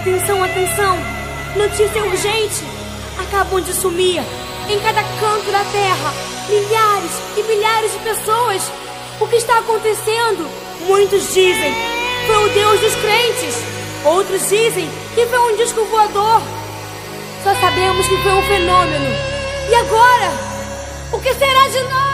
Atenção, atenção! Notícia urgente! Acabam de sumir, em cada canto da terra, milhares e milhares de pessoas. O que está acontecendo? Muitos dizem foi o Deus dos crentes. Outros dizem que foi um disco voador. Só sabemos que foi um fenômeno. E agora? O que será de nós?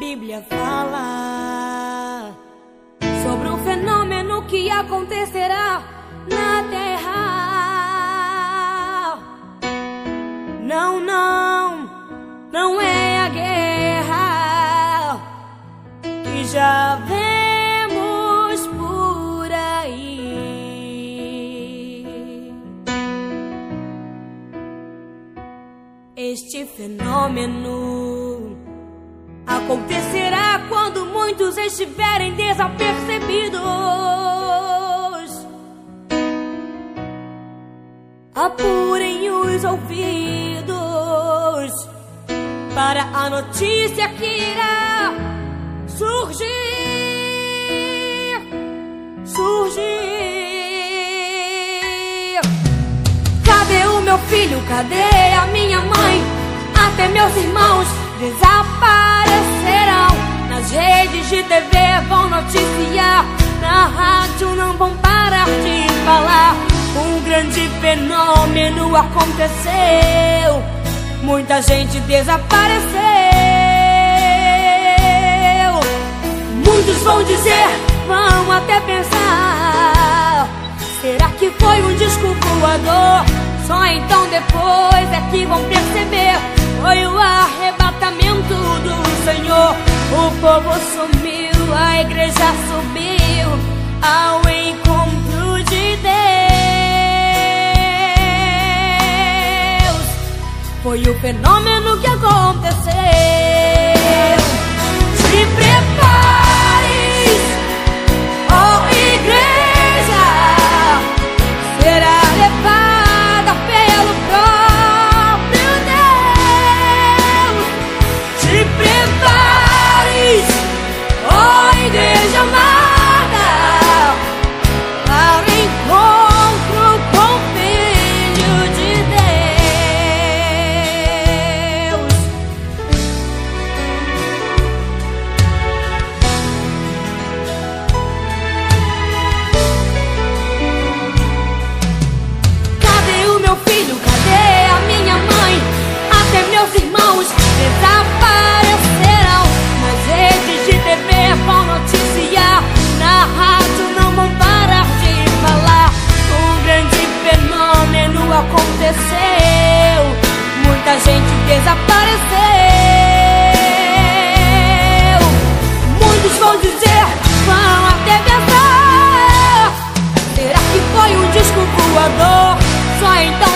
Bíblia fala sobre um fenômeno que acontecerá na terra. Não, não, não é a guerra que já vemos por aí. Este fenômeno acontecerá quando muitos estiverem desapercebidos. Apurem os ouvidos para a notícia que irá surgir. Surgir. Cadê o meu filho? Cadê a minha mãe? Até meus irmãos desaparecerão. De TV vão noticiar. Na rádio não vão parar de falar. Um grande fenômeno aconteceu. Muita gente desapareceu. Muitos vão dizer, vão até pensar. Será que foi um disco voador? Só então depois é que vão perceber. Foi o arrebatamento do Senhor. O povo Foi o fenômeno que aconteceu.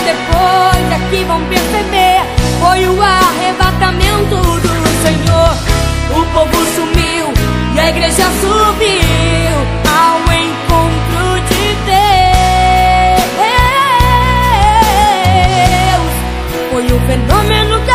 depois é que vão perceber. Foi o arrebatamento do Senhor. O povo sumiu e a igreja subiu Ao encontro de Deus. Foi o fenômeno que